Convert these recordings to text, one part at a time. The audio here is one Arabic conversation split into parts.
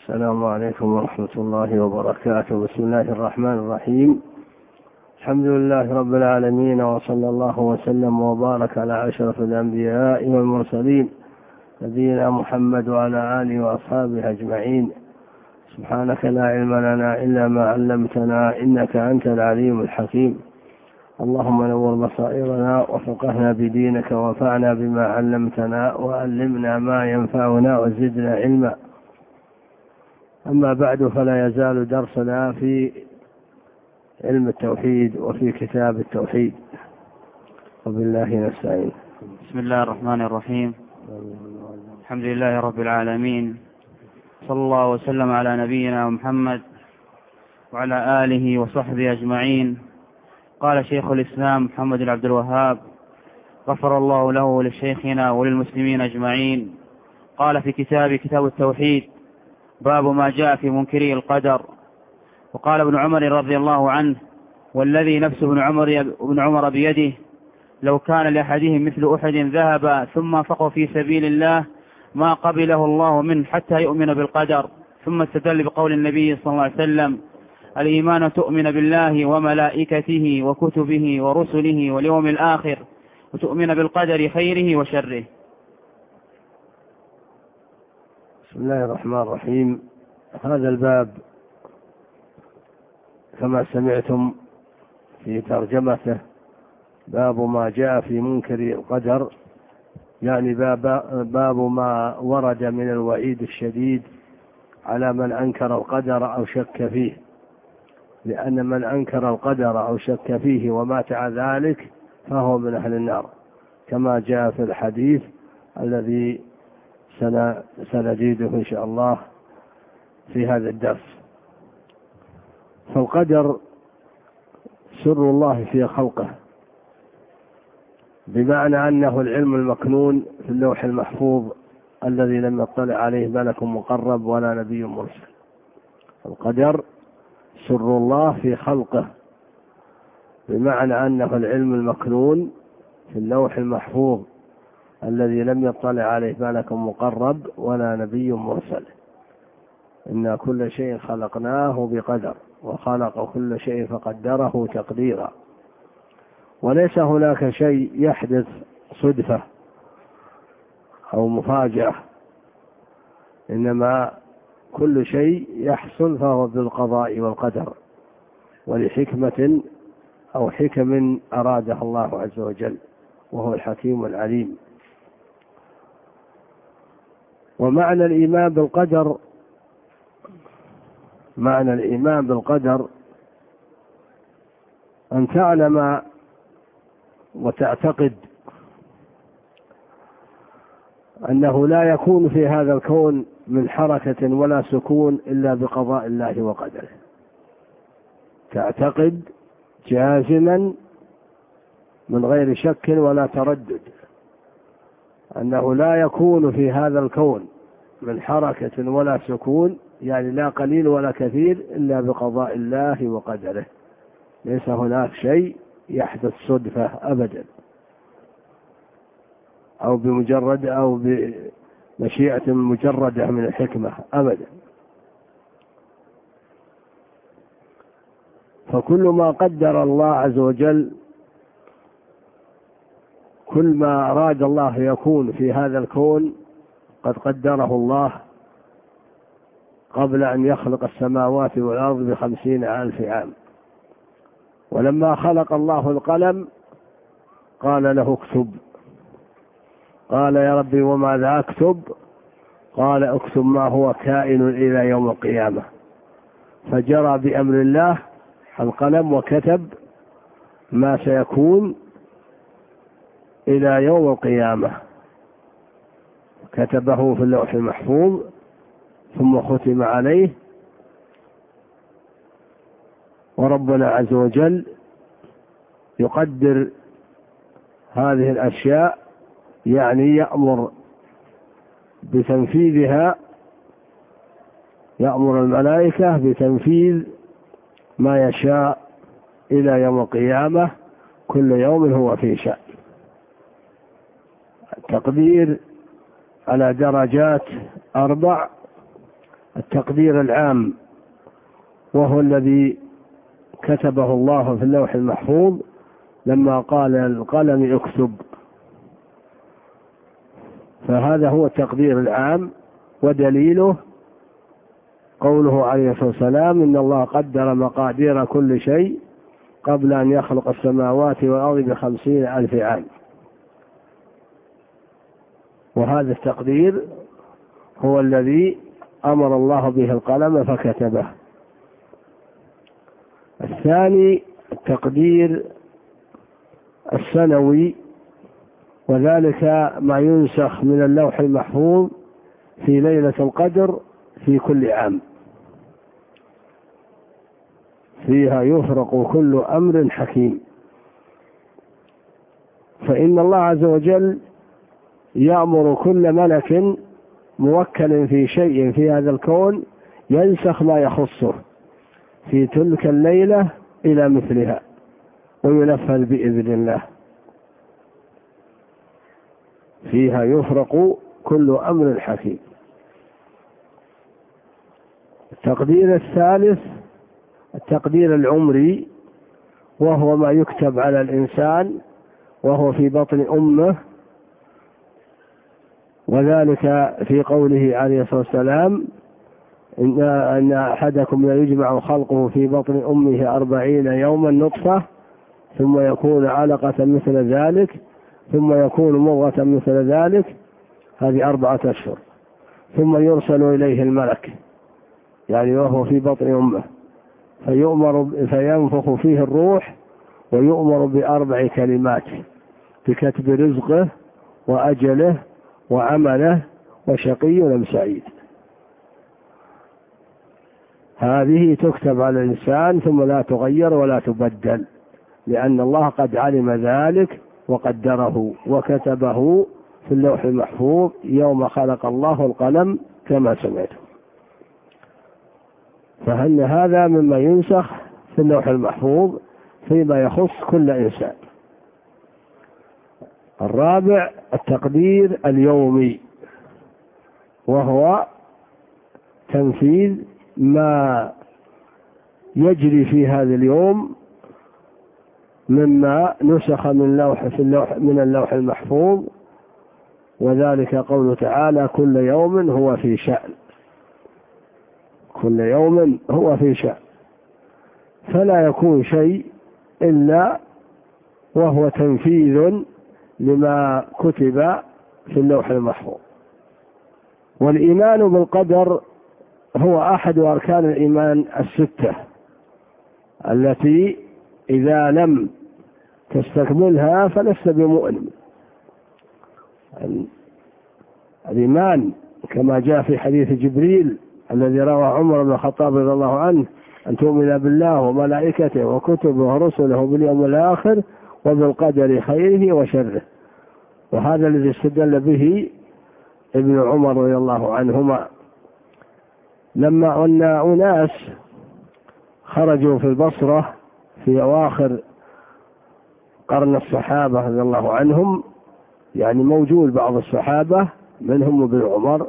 السلام عليكم ورحمة الله وبركاته. بسم الله الرحمن الرحيم. الحمد لله رب العالمين وصلى الله وسلم وبارك على أشرف الأنبياء والمرسلين نبينا محمد وعلى آله وأصحابه أجمعين. سبحانك لا علم لنا إلا ما علمتنا إنك أنت العليم الحكيم. اللهم نور بصائرنا وفقهنا بدينك وانفعنا بما علمتنا وعلمنا ما ينفعنا وزدنا علما. أما بعد فلا يزال درسنا في علم التوحيد وفي كتاب التوحيد. وبالله نستعين. بسم الله الرحمن الرحيم. الحمد لله رب العالمين. صلى الله وسلم على نبينا محمد وعلى آله وصحبه أجمعين. قال شيخ الإسلام محمد بن عبد الوهاب غفر الله له ولشيخنا وللمسلمين أجمعين. قال في كتاب كتاب التوحيد باب ما جاء في منكري القدر. وقال ابن عمر رضي الله عنه والذي نفس ابن عمر, ابن عمر بيده لو كان لأحدهم مثل أحد ذهب ثم فقه في سبيل الله ما قبله الله منه حتى يؤمن بالقدر ثم استدل بقول النبي صلى الله عليه وسلم الإيمان تؤمن بالله وملائكته وكتبه ورسله واليوم الآخر وتؤمن بالقدر خيره وشره. بسم الله الرحمن الرحيم. هذا الباب كما سمعتم في ترجمته باب ما جاء في منكر القدر يعني باب, باب ما ورد من الوعيد الشديد على من أنكر القدر أو شك فيه. لأن من أنكر القدر أو شك فيه ومات على ذلك فهو من أهل النار كما جاء في الحديث الذي سنجيده إن شاء الله في هذا الدرس. فالقدر سر الله في خلقه بمعنى أنه العلم المكنون في اللوح المحفوظ الذي لم يطلع عليه ملك مقرب ولا نبي مرسل. القدر سر الله في خلقه بمعنى أنه العلم المكنون في اللوح المحفوظ الذي لم يطلع عليه ملك مقرب ولا نبي مرسل. إنا كل شيء خلقناه بقدر وخلق كل شيء فقدره تقديرا. وليس هناك شيء يحدث صدفة أو مفاجأة إنما كل شيء يحصل فهو بالقضاء والقدر ولحكمة أو حكم أرادها الله عز وجل وهو الحكيم العليم. ومعنى الإيمان بالقدر معنى الإيمان بالقدر أن تعلم وتعتقد أنه لا يكون في هذا الكون من حركة ولا سكون إلا بقضاء الله وقدره. تعتقد جازما من غير شك ولا تردد. أنه لا يكون في هذا الكون من حركة ولا سكون يعني لا قليل ولا كثير إلا بقضاء الله وقدره. ليس هناك شيء يحدث صدفة أبدا. أو بمجرد أو بمشيئة مجردة من الحكمة أبدا. فكل ما قدر الله عز وجل كل ما أراد الله يكون في هذا الكون قد قدره الله قبل أن يخلق السماوات والأرض بخمسين ألف عام. ولما خلق الله القلم قال له اكتب. قال يا ربي وماذا أكتب؟ قال اكتب ما هو كائن إلى يوم القيامة. فجرى بأمر الله القلم وكتب ما سيكون إلى يوم القيامة. كتبه في اللوح المحفوظ ثم ختم عليه. وربنا عز وجل يقدر هذه الأشياء يعني يأمر بتنفيذها يأمر الملائكة بتنفيذ ما يشاء إلى يوم القيامة. كل يوم هو في شأن. التقدير على درجات أربع. التقدير العام وهو الذي كتبه الله في اللوح المحفوظ لما قال القلم اكتب فهذا هو التقدير العام ودليله قوله عليه الصلاة والسلام إن الله قدر مقادير كل شيء قبل أن يخلق السماوات والأرض بخمسين ألف عام. وهذا التقدير هو الذي أمر الله به القلم فكتبه. الثاني التقدير السنوي وذلك ما ينسخ من اللوح المحفوظ في ليلة القدر في كل عام. فيها يفرق كل أمر حكيم. فإن الله عز وجل يأمر كل ملك موكل في شيء في هذا الكون ينسخ ما يخصه في تلك الليلة إلى مثلها وينفذ بإذن الله. فيها يفرق كل أمر حكيم. التقدير الثالث التقدير العمري وهو ما يكتب على الإنسان وهو في بطن أمه وذلك في قوله عليه الصلاة والسلام إن أن أحدكم يجمع خلقه في بطن أمه أربعين يوما نطفة ثم يكون علقة مثل ذلك ثم يكون مضغة مثل ذلك هذه أربعة أشهر. ثم يرسل إليه الملك يعني وهو في بطن أمه. فيؤمر فينفخ فيه الروح ويؤمر بأربع كلمات بكتب رزقه وأجله وعمله وشقي أم سعيد. هذه تكتب على الإنسان ثم لا تغير ولا تبدل لأن الله قد علم ذلك وقدره وكتبه في اللوح المحفوظ يوم خلق الله القلم كما سمعتم. فإن هذا مما ينسخ في اللوح المحفوظ فيما يخص كل إنسان؟ الرابع التقدير اليومي وهو تنفيذ ما يجري في هذا اليوم مما نسخ من لوح في اللوح من اللوح المحفوظ وذلك قوله تعالى كل يوم هو في شأن. كل يوم هو في شأن. فلا يكون شيء إلا وهو تنفيذ لما كتب في اللوح المحفوظ. والإيمان بالقدر هو أحد أركان الإيمان الستة التي إذا لم تستكملها فلست بمؤمن. الإيمان كما جاء في حديث جبريل الذي روى عمر بن الخطاب رضي الله عنه أن تؤمن بالله وملائكته وكتبه ورسله باليوم الآخر وبالقدر خيره وشره. وهذا الذي استدل به ابن عمر رضي الله عنهما. لما أن أناس خرجوا في البصرة في أواخر قرن الصحابة رضي الله عنهم يعني موجود بعض الصحابة منهم ابن عمر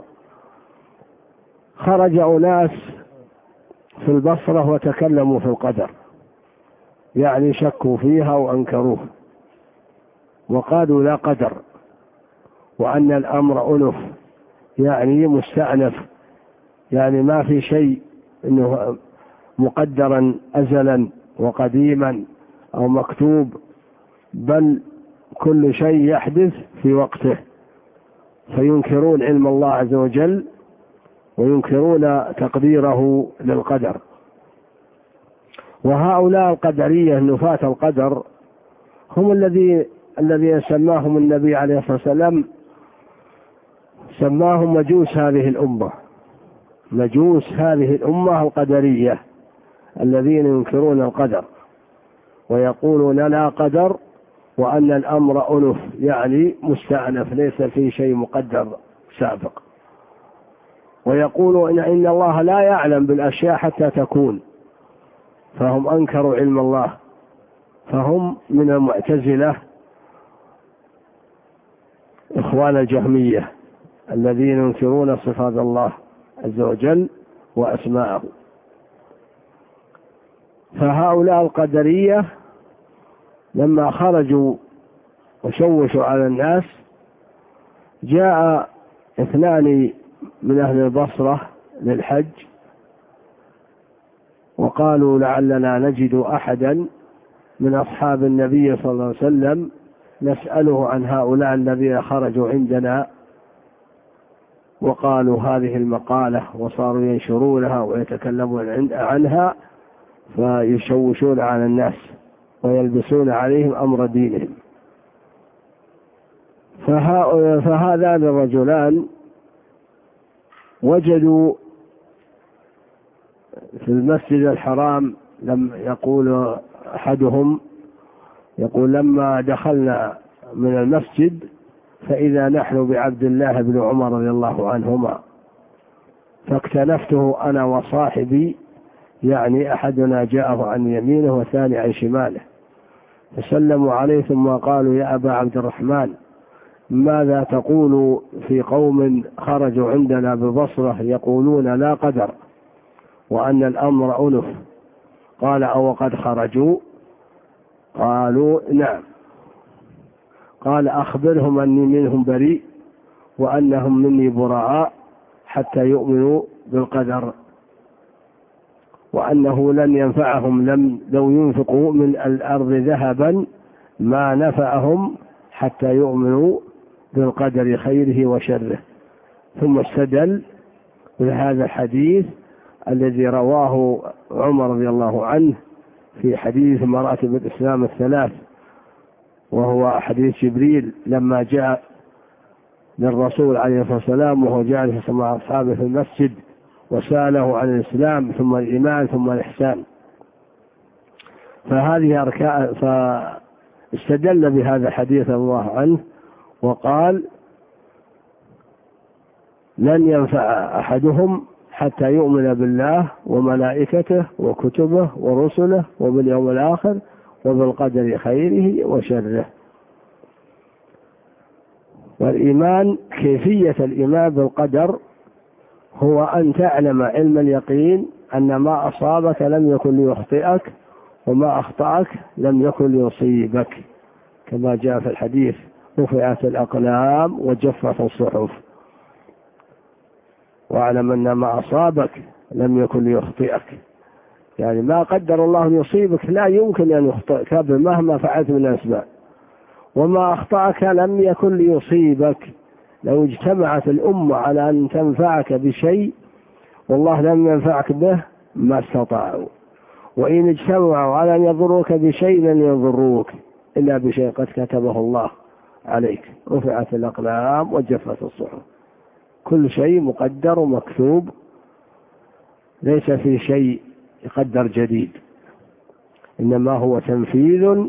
خرج أناس في البصرة وتكلموا في القدر يعني شكوا فيها وأنكروه وقالوا لا قدر. وأن الأمر أنف يعني مستأنف يعني ما في شيء إنه مقدرا ازلا وقديما أو مكتوب بل كل شيء يحدث في وقته. فينكرون علم الله عز وجل وينكرون تقديره للقدر. وهؤلاء القدرية نفاة القدر هم الذي الذين سماهم النبي عليه الصلاة والسلام سماهم مجوس هذه الأمة. مجوس هذه الأمة القدرية الذين ينكرون القدر ويقولون لا قدر وأن الأمر أنف يعني مستأنف ليس في شيء مقدر سابق. ويقولون إن الله لا يعلم بالأشياء حتى تكون. فهم أنكروا علم الله. فهم من المعتزلة إخوان الجهمية. الذين ينكرون صفات الله عز وجل وأسماءه. فهؤلاء القدرية لما خرجوا وشوشوا على الناس جاء اثنان من أهل البصرة للحج وقالوا لعلنا نجد أحدا من أصحاب النبي صلى الله عليه وسلم نسأله عن هؤلاء الذين خرجوا عندنا وقالوا هذه المقالة وصاروا ينشرونها ويتكلمون عنها فيشوشون على الناس ويلبسون عليهم أمر دينهم. فهذان الرجلان وجدوا في المسجد الحرام لم يقول أحدهم يقول لما دخلنا من المسجد فإذا نحن بعبد الله بن عمر رضي الله عنهما فاكتنفته أنا وصاحبي يعني أحدنا جاءه عن يمينه والثاني عن شماله. فسلموا عليه ثم قالوا يا أبا عبد الرحمن ماذا تقول في قوم خرجوا عندنا ببصرة يقولون لا قدر وأن الأمر أنف؟ قال أو قد خرجوا؟ قالوا نعم. قال أخبرهم أني منهم بريء وأنهم مني براء حتى يؤمنوا بالقدر وأنه لن ينفعهم لم لو ينفقوا من الأرض ذهبا ما نفعهم حتى يؤمنوا بالقدر خيره وشره. ثم استدل بهذا الحديث الذي رواه عمر رضي الله عنه في حديث مراتب الإسلام الثلاث. وهو حديث جبريل لما جاء للرسول عليه الصلاة والسلام وهو جالس مع أصحابه في المسجد وسأله عن الإسلام ثم الإيمان ثم الإحسان. فهذه أركان فاستدل بهذا الحديث الله عنه وقال لن ينفع أحدهم حتى يؤمن بالله وملائكته وكتبه ورسله وباليوم الآخر وبالقدر خيره وشره. والإيمان كيفية الإيمان بالقدر هو أن تعلم علم اليقين أن ما أصابك لم يكن ليخطئك وما أخطأك لم يكن ليصيبك. كما جاء في الحديث رفعت الأقلام وجفت الصحف. واعلم أن ما أصابك لم يكن ليخطئك. يعني ما قدر الله يصيبك لا يمكن أن يخطئك مهما فعلت من الأسباب. وما أخطأك لم يكن ليصيبك. لو اجتمعت الأمة على أن تنفعك بشيء والله لم ينفعك به ما استطاعوا. وإن اجتمعوا على أن يضروك بشيء لن يضروك إلا بشيء قد كتبه الله عليك. رفعت الأقلام وجفت الصحف. كل شيء مقدر ومكتوب. ليس في شيء يقدر جديد. إنما هو تنفيذ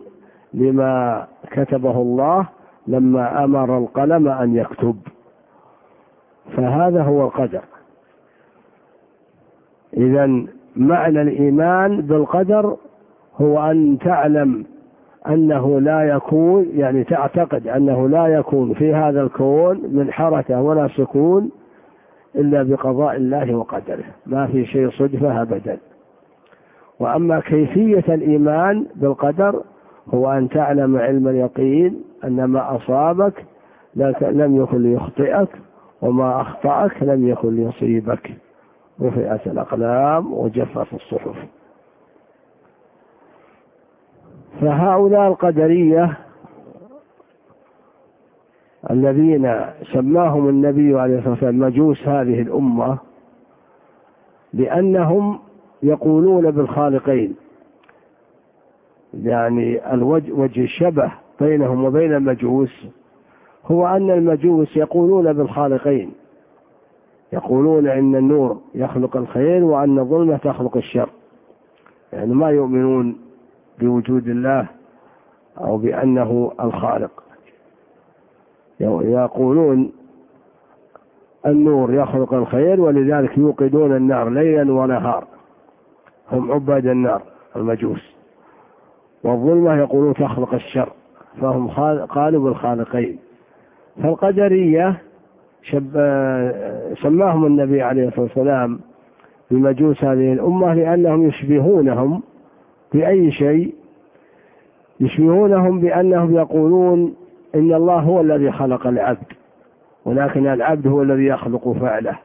لما كتبه الله لما أمر القلم أن يكتب. فهذا هو القدر. اذا معنى الإيمان بالقدر هو أن تعلم أنه لا يكون يعني تعتقد أنه لا يكون في هذا الكون من حركة ولا سكون إلا بقضاء الله وقدره. ما في شيء صدفة ابدا. وأما كيفية الإيمان بالقدر هو أن تعلم علم اليقين أن ما أصابك لم يكن ليخطئك وما أخطأك لم يكن ليصيبك. رفعت الأقلام وجفت الصحف. فهؤلاء القدرية الذين سماهم النبي عليه الصلاة والسلام مجوس هذه الأمة لأنهم يقولون بالخالقين. يعني الوجه وجه الشبه بينهم وبين المجوس هو أن المجوس يقولون بالخالقين. يقولون إن النور يخلق الخير وأن الظلمة تخلق الشر. يعني ما يؤمنون بوجود الله أو بأنه الخالق. يقولون النور يخلق الخير ولذلك يوقدون النار ليلا ونهار هم عباد النار المجوس. والظلمة يقولون تخلق الشر فهم قالوا بالخالقين فالقدرية شب سماهم النبي عليه الصلاة والسلام بمجوس هذه الأمة لأنهم يشبهونهم بأي شيء؟ يشبهونهم بأنهم يقولون إن الله هو الذي خلق العبد ولكن العبد هو الذي يخلق فعله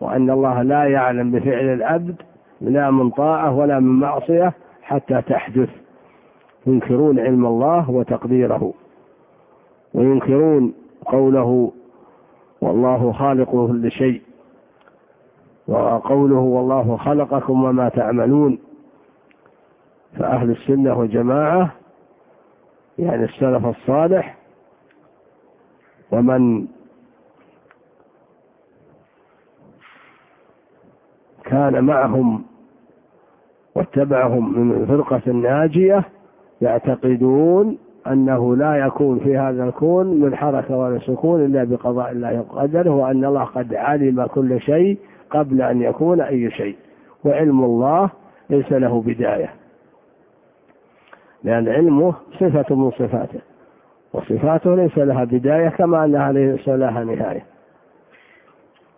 وأن الله لا يعلم بفعل العبد لا من طاعة ولا من معصية حتى تحدث. ينكرون علم الله وتقديره. وينكرون قوله والله خالق كل شيء. وقوله والله خلقكم وما تعملون. فأهل السنة والجماعة يعني السلف الصالح ومن كان معهم واتبعهم من فرقة ناجية يعتقدون أنه لا يكون في هذا الكون من حركة ولا سكون إلا بقضاء الله وقدره وأن الله قد علم كل شيء قبل أن يكون أي شيء. وعلم الله ليس له بداية. لأن علمه صفة من صفاته وصفاته ليس لها بداية كما أنها ليس لها نهاية.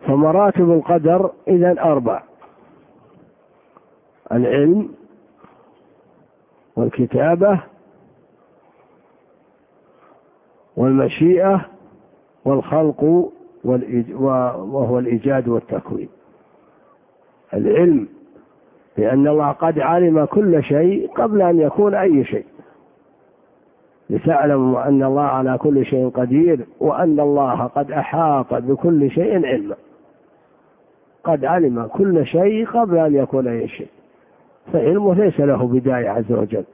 فمراتب القدر إذا أربع. العلم والكتابة والمشيئة والخلق وهو الإيجاد والتكوين. العلم لأن الله قد علم كل شيء قبل أن يكون أي شيء. لتعلموا أن الله على كل شيء قدير وأن الله قد أحاط بكل شيء علما. قد علم كل شيء قبل أن يكون أي شيء. فعلمه ليس له بداية عز وجل.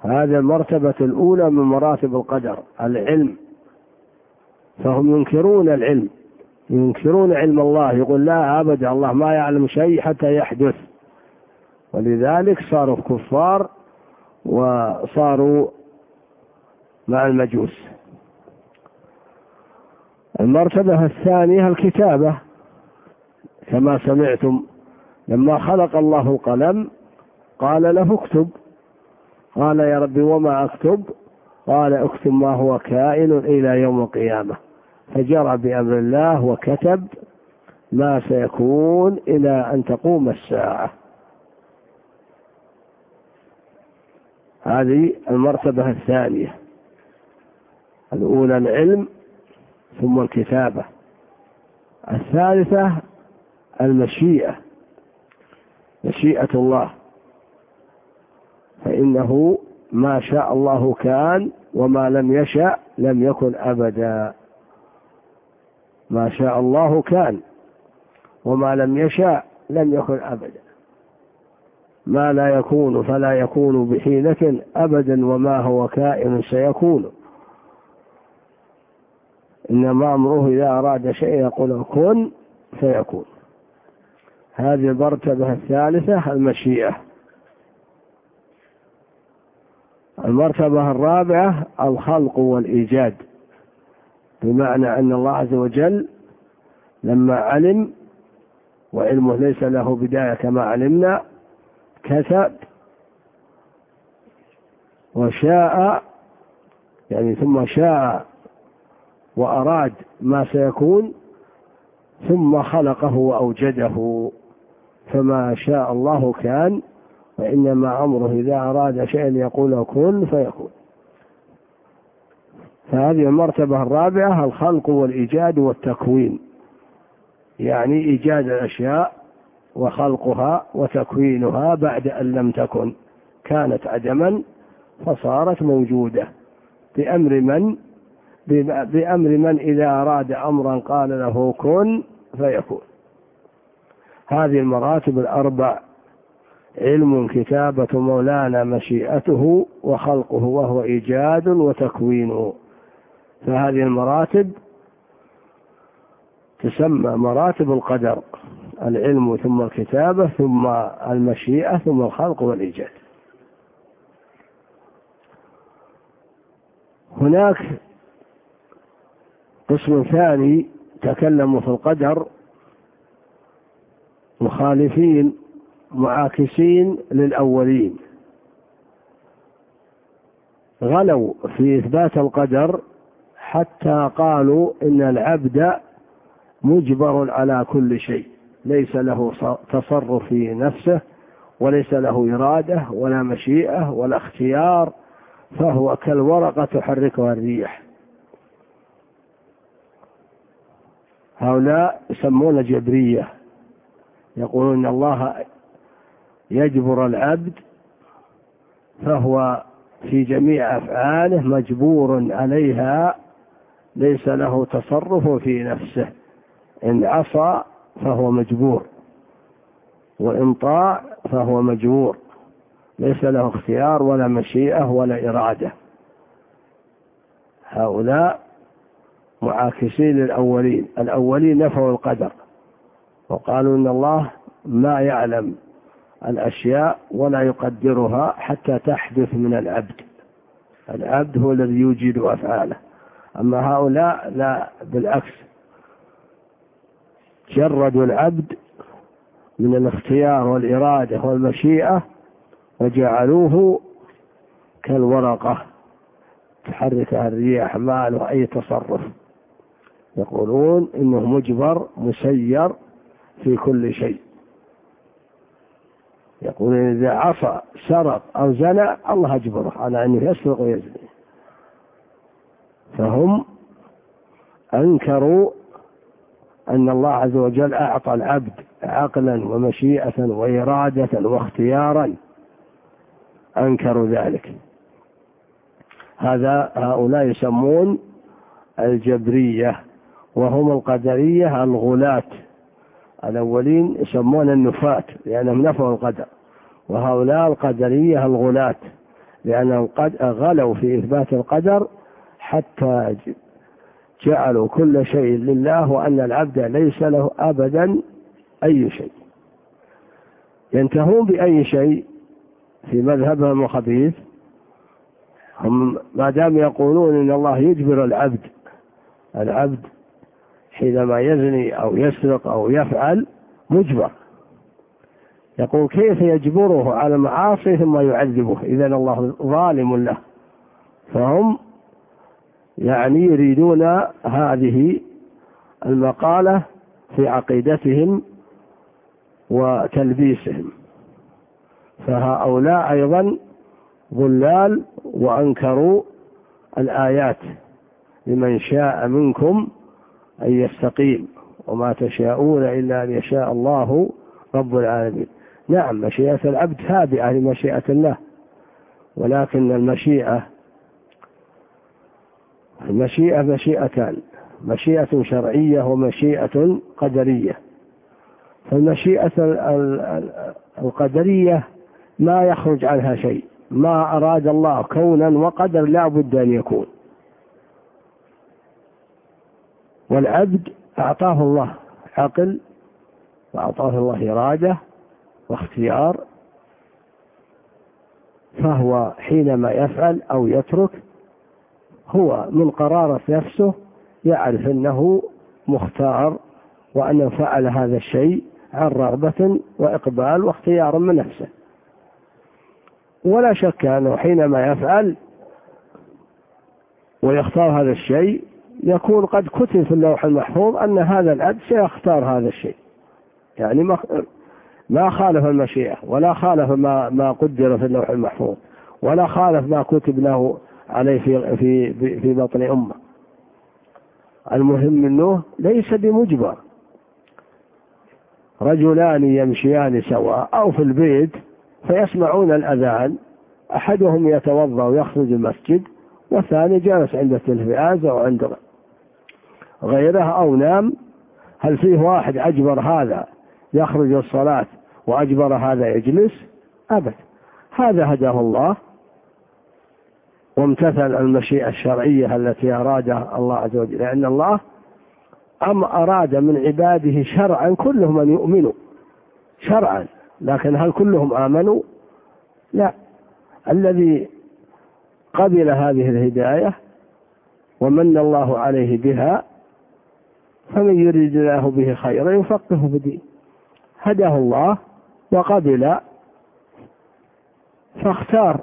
هذه المرتبة الأولى من مراتب القدر العلم. فهم ينكرون العلم ينكرون علم الله يقول لا أبدا الله ما يعلم شيء حتى يحدث. ولذلك صاروا كفار وصاروا مع المجوس. المرتبة الثانية الكتابة كما سمعتم لما خلق الله القلم قال له اكتب. قال يا رب وما اكتب؟ قال اكتب ما هو كائن إلى يوم القيامة. فجرى بأمر الله وكتب ما سيكون إلى أن تقوم الساعة. هذه المرتبة الثانية. الأولى العلم ثم الكتابة. الثالثة المشيئة. مشيئة الله. فإنه ما شاء الله كان وما لم يشأ لم يكن أبدا. ما شاء الله كان وما لم يشاء لم يكن أبدا. ما لا يكون فلا يكون بحيلة أبدا وما هو كائن سيكون. إنما أمره إذا أراد شيء يقول كن فيكون. هذه المرتبة الثالثة المشيئة. المرتبة الرابعة الخلق والإيجاد بمعنى أن الله عز وجل لما علم وعلمه ليس له بداية كما علمنا كتب وشاء يعني ثم شاء وأراد ما سيكون ثم خلقه وأوجده. فما شاء الله كان وإنما أمره إذا أراد شيئا يقول كن فيكون. فهذه المرتبة الرابعة الخلق والإيجاد والتكوين. يعني إيجاد الأشياء وخلقها وتكوينها بعد أن لم تكن. كانت عدما فصارت موجودة. بأمر من؟ بأمر من إذا أراد أمرا قال له كن فيكون. هذه المراتب الأربع. علم كتابة مولانا مشيئته وخلقه وهو إيجاد وتكوينه فهذه المراتب تسمى مراتب القدر العلم ثم الكتابة ثم المشيئة ثم الخلق والإيجاد. هناك قسم ثاني تكلموا في القدر مخالفين معاكسين للأولين. غلوا في إثبات القدر حتى قالوا إن العبد مجبر على كل شيء. ليس له تصرف في نفسه وليس له إرادة ولا مشيئة ولا اختيار فهو كالورقة تحركها الريح. هؤلاء يسمون جبرية. يقولون إن الله يجبر العبد فهو في جميع أفعاله مجبور عليها ليس له تصرف في نفسه. إن عصى فهو مجبور وإن طاع فهو مجبور. ليس له اختيار ولا مشيئة ولا إرادة. هؤلاء معاكسين للأولين الأولين نفوا القدر. وقالوا إن الله ما يعلم الأشياء ولا يقدرها حتى تحدث من العبد. العبد هو الذي يوجد أفعاله. أما هؤلاء لا بالعكس. جردوا العبد من الاختيار والإرادة والمشيئة وجعلوه كالورقة تحركها الرياح ما له أي تصرف. يقولون إنه مجبر مسير في كل شيء. يقول إذا عصى سرق أو زنى الله أجبره على أنه يسرق ويزني. فهم أنكروا أن الله عز وجل أعطى العبد عقلا ومشيئة وإرادة واختيارا. أنكروا ذلك. هذا هؤلاء يسمون الجبرية وهم القدرية الغلاة. الأولين يسمون النفاة لأنهم نفوا القدر. وهؤلاء القدرية الغلاة لأنهم قد غلوا في إثبات القدر حتى جعلوا كل شيء لله وأن العبد ليس له أبدا أي شيء. ينتهون بأي شيء في مذهبهم الخبيث؟ هم ما دام يقولون إن الله يجبر العبد العبد حينما يزني أو يسرق أو يفعل مجبر. يقول كيف يجبره على المعاصي ثم يعذبه؟ اذا الله ظالم له. فهم يعني يريدون هذه المقالة في عقيدتهم وتلبيسهم. فهؤلاء أيضا ضلال وأنكروا الآيات. لمن شاء منكم أن يستقيم وما تشاءون إلا أن يشاء الله رب العالمين. نعم مشيئة العبد تابعة لمشيئة الله ولكن المشيئة المشيئة مشيئتان مشيئة شرعية ومشيئة قدرية. فالمشيئة القدرية ما يخرج عنها شيء ما أراد الله كونا وقدر لا بد أن يكون. والعبد أعطاه الله عقل وأعطاه الله إرادة واختيار فهو حينما يفعل أو يترك هو من قرارة نفسه يعرف أنه مختار وأنه فعل هذا الشيء عن رغبة وإقبال واختيار من نفسه. ولا شك أنه حينما يفعل ويختار هذا الشيء يكون قد كتب في اللوح المحفوظ أن هذا العبد سيختار هذا الشيء. يعني ما ما خالف المشيئة ولا خالف ما ما قدر في اللوح المحفوظ ولا خالف ما كتب له عليه في في في بطن أمة. المهم أنه ليس بمجبر. رجلان يمشيان سواء أو في البيت فيسمعون الأذان أحدهم يتوضأ ويخرج المسجد والثاني جالس عند التلفاز أو عند غيره أو نام هل فيه واحد أجبر هذا يخرج الصلاة وأجبر هذا يجلس؟ أبد. هذا هداه الله. وامتثل المشيئة الشرعية التي أرادها الله عز وجل. لأن الله أم أراد من عباده شرعا كلهم أن يؤمنوا. شرعا. لكن هل كلهم آمنوا؟ لا. الذي قبل هذه الهداية ومن الله عليه بها فمن يريد الله به خيرا يفقهه في الدين. هداه الله وقبل فاختار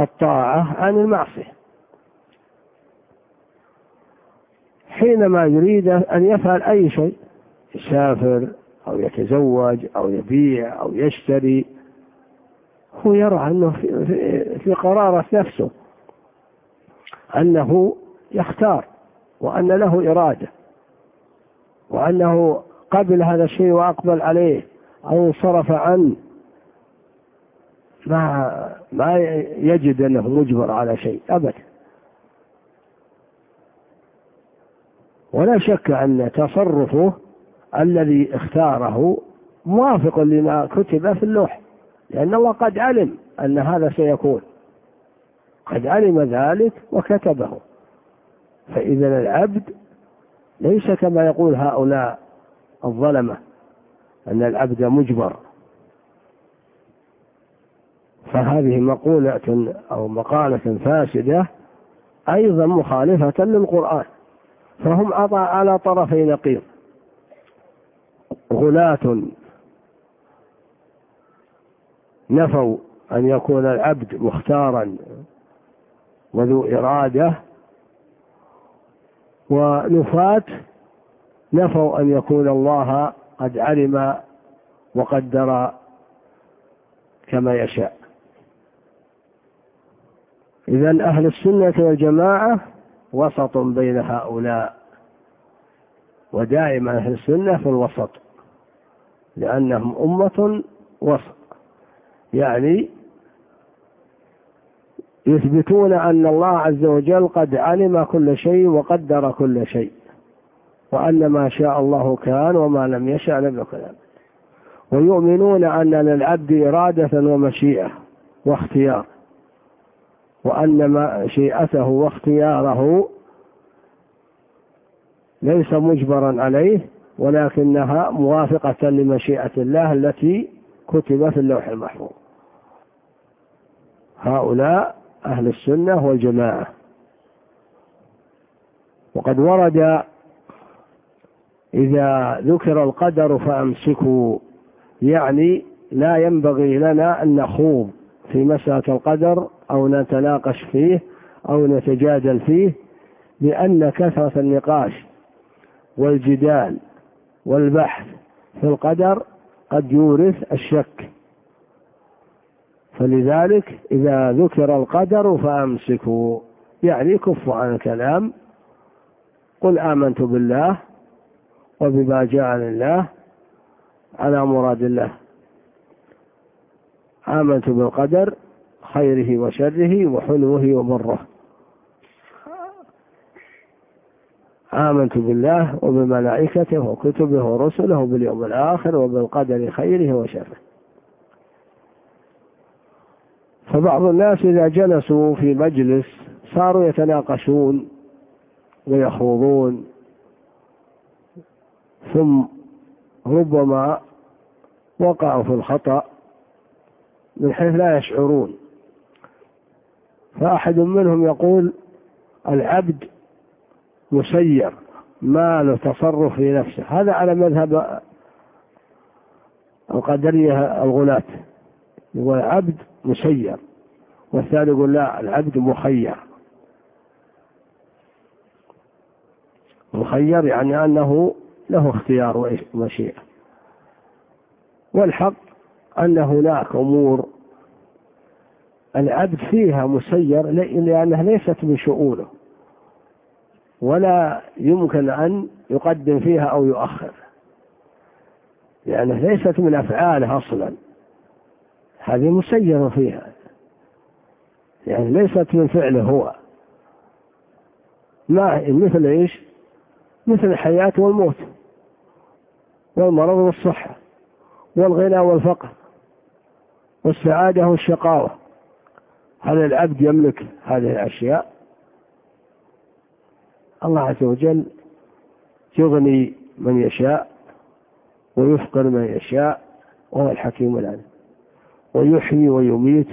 الطاعة عن المعصية. حينما يريد أن يفعل أي شيء يسافر أو يتزوج أو يبيع أو يشتري هو يرى أنه في, في, في قرارة نفسه أنه يختار وأن له إرادة. وأنه قبل هذا الشيء وأقبل عليه أو انصرف عنه ما ما يجد أنه مجبر على شيء أبدا. ولا شك أن تصرفه الذي اختاره موافق لما كتب في اللوح لأن الله قد علم أن هذا سيكون. قد علم ذلك وكتبه. فإذا العبد ليس كما يقول هؤلاء الظلمة أن العبد مجبر. فهذه مقولة أو مقالة فاسدة أيضا مخالفة للقرآن. فهم على طرفي نقيض. غلاة نفوا أن يكون العبد مختارا وذو إرادة ونفاة نفوا أن يكون الله قد علم وقدر كما يشاء. إذا أهل السنة والجماعة وسط بين هؤلاء ودائما أهل السنة في الوسط لأنهم أمة وسط يعني يثبتون أن الله عز وجل قد علم كل شيء وقدر كل شيء وأن ما شاء الله كان وما لم يشأ لم يكن. ويؤمنون أن للعبد إرادة ومشيئة واختيار وأن مشيئته واختياره ليس مجبرا عليه ولكنها موافقة لمشيئة الله التي كتب في اللوح المحفوظ. هؤلاء أهل السنة والجماعة. وقد ورد إذا ذكر القدر فأمسكوا يعني لا ينبغي لنا أن نخوض في مسألة القدر أو نتناقش فيه أو نتجادل فيه لأن كثرة النقاش والجدال والبحث في القدر قد يورث الشك. فلذلك إذا ذكر القدر فأمسكوا. يعني كفوا عن الكلام. قل آمنت بالله وبما جاء عن الله على مراد الله. آمنت بالقدر خيره وشره وحلوه ومره آمنت بالله وبملائكته وكتبه ورسله باليوم الآخر وبالقدر خيره وشره. فبعض الناس إذا جلسوا في مجلس صاروا يتناقشون ويخوضون ثم ربما وقعوا في الخطأ من حيث لا يشعرون. فأحد منهم يقول العبد مسير ما له تصرف في نفسه. هذا على مذهب القدرية الغلاة. يقول العبد مسير والثاني يقول لا العبد مخير. مخير يعني أنه له اختيار ومشيئة. والحق أن هناك أمور. العبد فيها مسير لأنها ليست من شؤونه. ولا يمكن أن يقدم فيها أو يؤخر. لأنها ليست من أفعاله أصلا. هذه مسير فيها. يعني ليست من فعله هو. ما مثل إيش؟ مثل الحياة والموت والمرض والصحة والغنى والفقر والسعادة والشقاوة. هل العبد يملك هذه الأشياء. الله عز وجل يغني من يشاء ويفقر من يشاء وهو الحكيم العليم. ويحيي ويميت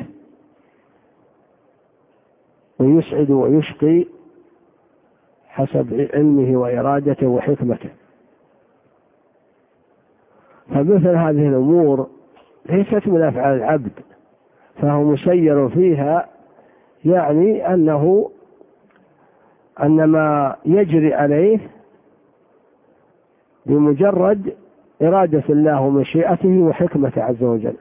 ويسعد ويشقي حسب علمه وإرادته وحكمته. فمثل هذه الأمور ليست من أفعال العبد فهو مسير فيها يعني أنه أن ما يجري عليه بمجرد إرادة الله ومشيئته وحكمته عز وجل.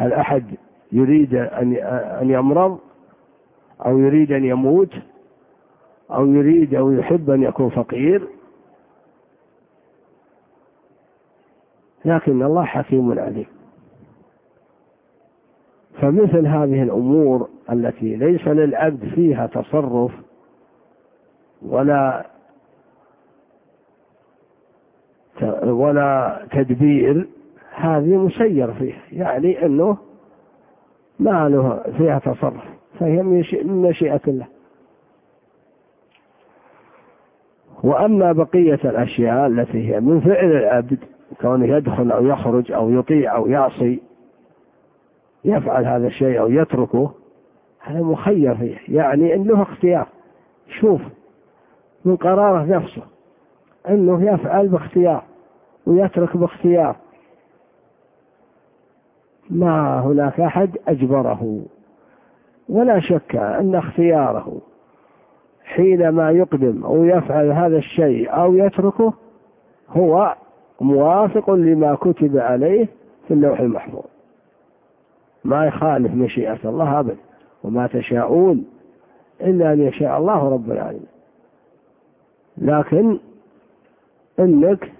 هل أحد يريد أن يمرض؟ أو يريد أن يموت؟ أو يريد أو يحب أن يكون فقير؟ لكن الله حكيم عليم. فمثل هذه الأمور التي ليس للعبد فيها تصرف ولا ولا تدبير هذه مسير فيه يعني أنه ما له فيها تصرف فهي من مشيئة الله. وأما بقية الأشياء التي هي من فعل العبد كونه يدخل أو يخرج أو يطيع أو يعصي يفعل هذا الشيء أو يتركه هذا مخير فيه يعني أنه اختيار. شوف من قراره نفسه أنه يفعل باختيار ويترك باختيار. ما هناك أحد أجبره. ولا شك أن اختياره حينما يقدم أو يفعل هذا الشيء أو يتركه هو موافق لما كتب عليه في اللوح المحفوظ. ما يخالف مشيئة الله أبدا. وما تشاءون إلا أن يشاء الله رب العالمين. لكن إنك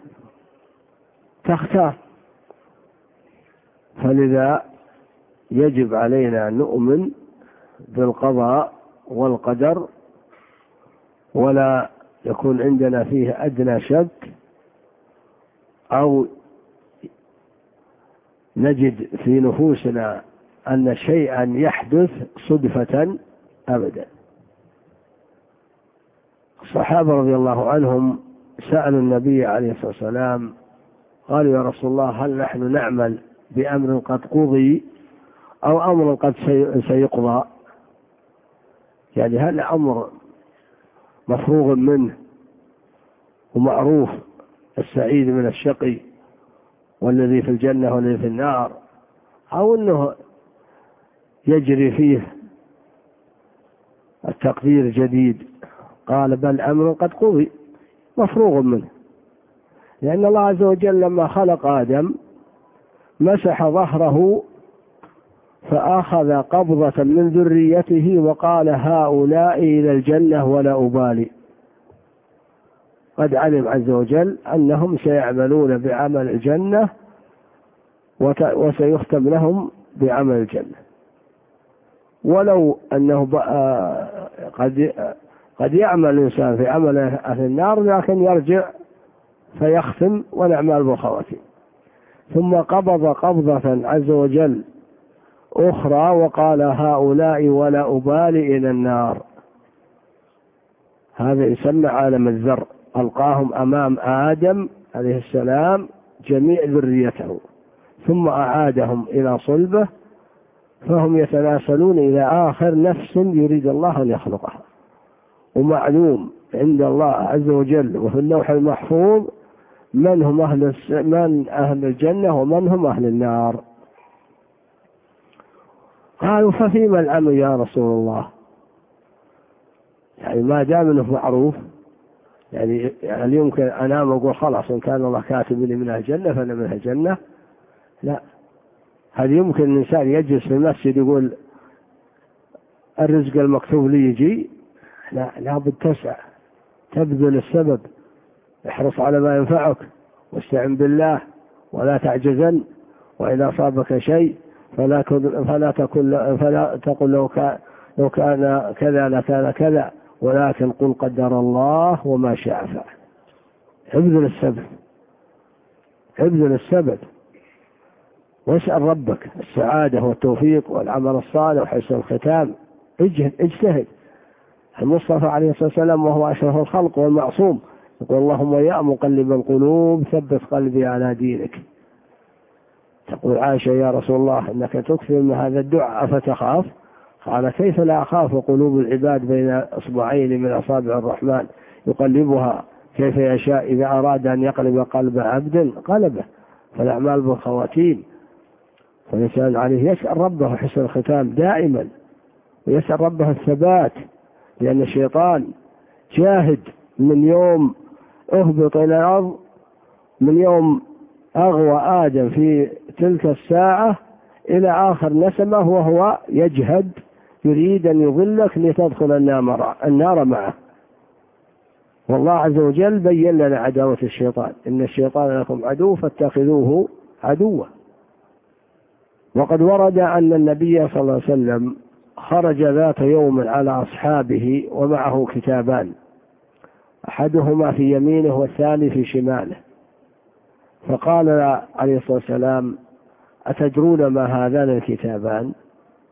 تختار. فلذا يجب علينا أن نؤمن بالقضاء والقدر ولا يكون عندنا فيه أدنى شك أو نجد في نفوسنا أن شيئا يحدث صدفة أبدا. الصحابة رضي الله عنهم سألوا النبي عليه الصلاة والسلام قالوا يا رسول الله هل نحن نعمل بأمر قد قضي أو أمر قد سيقضى. يعني هل أمر مفروغ منه ومعروف السعيد من الشقي والذي في الجنة والذي في النار أو أنه يجري فيه التقدير جديد؟ قال بل أمر قد قضي مفروغ منه. لأن الله عز وجل لما خلق آدم مسح ظهره فأخذ قبضة من ذريته وقال هؤلاء إلى الجنة ولا أبالي. قد علم عز وجل أنهم سيعملون بعمل الجنة وسيختم لهم بعمل الجنة. ولو أنه قد قد يعمل الإنسان في عمل أهل النار لكن يرجع فيختم ونعمل بالخواتيم ثم قبض قبضة عز وجل أخرى وقال هؤلاء ولا أبالي إلى النار. هذا يسمى عالم الذر ألقاهم أمام آدم عليه السلام جميع ذريته ثم أعادهم إلى صلبة فهم يتناسلون إلى آخر نفس يريد الله أن يخلقها. ومعلوم عند الله عز وجل وفي اللوح المحفوظ من هم أهل من أهل الجنة ومن هم أهل النار. قالوا ففيما العمل يا رسول الله؟ يعني ما دام إنه معروف يعني هل يمكن انام واقول خلاص إن كان الله كاتب لي من الجنة فأنا من الجنة؟ لا. هل يمكن الإنسان يجلس في المسجد يقول الرزق المكتوب لي يجي؟ لا لابد تسعى تبذل السبب. احرص على ما ينفعك واستعن بالله ولا تعجزن وإذا أصابك شيء فلا فلا تقل فلا تقل لو كان لو كان كذا لكان كذا ولكن قل قدر الله وما شاء فعل. ابذل السبب. ابذل السبب. واسأل ربك السعادة والتوفيق والعمل الصالح وحسن الختام. اجتهد. المصطفى عليه الصلاة والسلام وهو أشرف الخلق والمعصوم. اللهم يا مقلب القلوب ثبت قلبي على دينك. تقول عائشة يا رسول الله إنك تكثر من هذا الدعاء أفتخاف؟ قال كيف لا أخاف قلوب العباد بين إصبعين من أصابع الرحمن يقلبها؟ كيف يشاء إذا أراد أن يقلب قلب عبد؟ قلبه فالأعمال بالخواتيم. فالإنسان عليه يسأل ربه حسن الختام دائما ويسأل ربه الثبات لأن الشيطان جاهد من يوم اهبط إلى الأرض من يوم أغوى آدم في تلك الساعة إلى آخر نسمة وهو يجهد يريد أن يضلك لتدخل النار النار معه. والله عز وجل بين لنا عداوة الشيطان إن الشيطان لكم عدو فاتخذوه عدوا. وقد ورد أن النبي صلى الله عليه وسلم خرج ذات يوم على أصحابه ومعه كتابان. أحدهما في يمينه والثاني في شماله. فقال عليه الصلاة والسلام أتدرون ما هذان الكتابان؟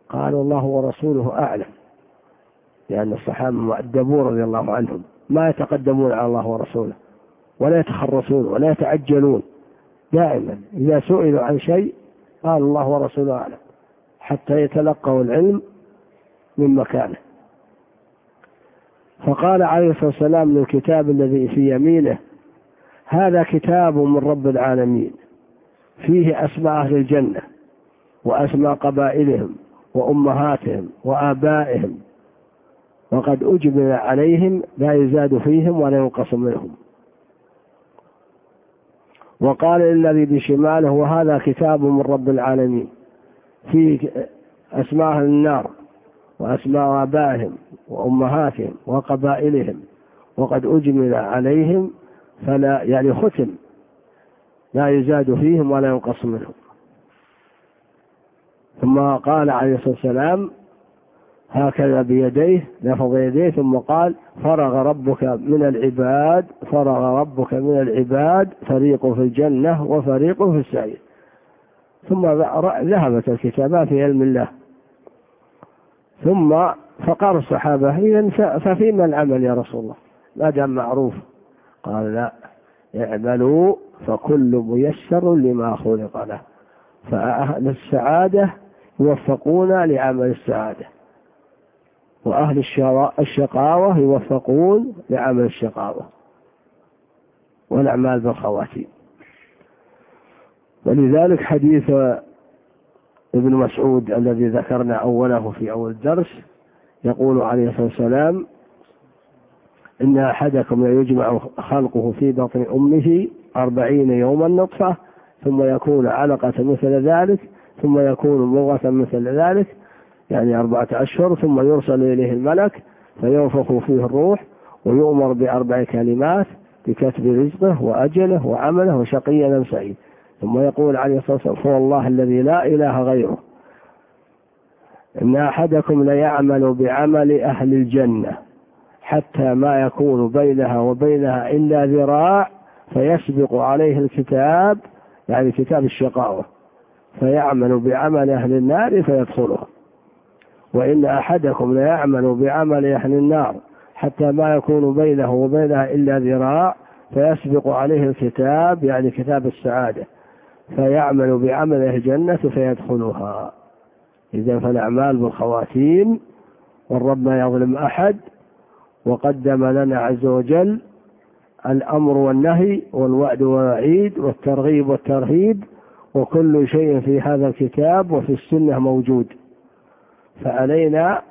قالوا الله ورسوله أعلم لأن الصحابة مؤدبون رضي الله عنهم ما يتقدمون على الله ورسوله ولا يتخرصون ولا يتعجلون. دائما إذا سئلوا عن شيء قال الله ورسوله أعلم حتى يتلقوا العلم من مكانه. فقال عليه الصلاة والسلام للكتاب الذي في يمينه هذا كتاب من رب العالمين فيه أسماء أهل الجنة وأسماء قبائلهم وأمهاتهم وآبائهم وقد أجبر عليهم لا يزاد فيهم ولا ينقص منهم. وقال للذي بشماله وهذا كتاب من رب العالمين فيه أسماء النار وأسماء آبائهم وأمهاتهم وقبائلهم وقد أجمل عليهم فلا يعني ختم لا يزاد فيهم ولا ينقص منهم. ثم قال عليه الصلاة والسلام هكذا بيديه لفظ يديه ثم قال فرغ ربك من العباد فرغ ربك من العباد فريق في الجنة وفريق في السعير. ثم ذهبت الكتابات في علم الله. ثم فقال الصحابة إذا ففيما العمل يا رسول الله؟ ما دام معروف. قال لا اعملوا فكل ميسر لما خلق له. فأهل السعادة يوفقون لعمل السعادة. وأهل الشقاوة يوفقون لعمل الشقاوة. والأعمال بالخواتيم. ولذلك حديث ابن مسعود الذي ذكرنا أوله في أول الدرس يقول عليه الصلاة والسلام إن أحدكم يجمع خلقه في بطن أمه أربعين يوما نطفة ثم يكون علقة مثل ذلك ثم يكون مضغة مثل ذلك يعني أربعة أشهر ثم يرسل إليه الملك فينفخ فيه الروح ويؤمر بأربع كلمات بكتب رزقه وأجله وعمله وشقي أم سعيد. ثم يقول عليه الصلاة والسلام فوالله الذي لا إله غيره إن أحدكم ليعمل بعمل أهل الجنة حتى ما يكون بينها وبينها إلا ذراع فيسبق عليه الكتاب يعني كتاب الشقاوة فيعمل بعمل أهل النار فيدخلها وإن أحدكم ليعمل بعمل أهل النار حتى ما يكون بينه وبينها إلا ذراع فيسبق عليه الكتاب يعني كتاب السعادة. فيعمل بعمل أهل الجنة فيدخلها. إذا فالأعمال بالخواتيم والرب ما يظلم أحد وقدم لنا عز وجل الأمر والنهي والوعد والوعيد والترغيب والترهيب وكل شيء في هذا الكتاب وفي السنة موجود. فعلينا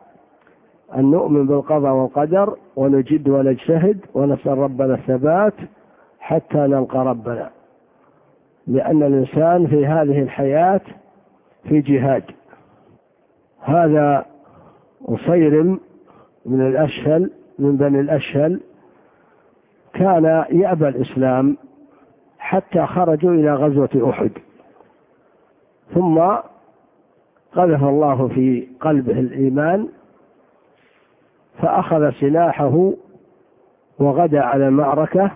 أن نؤمن بالقضاء والقدر ونجد ونجتهد ونسأل ربنا الثبات حتى نلقى ربنا. لأن الإنسان في هذه الحياة في جهاد. هذا أصيرم من الأشهل من بني الأشهل كان يأبى الإسلام حتى خرجوا إلى غزوة أحد. ثم قذف الله في قلبه الإيمان فأخذ سلاحه وغدا على المعركة.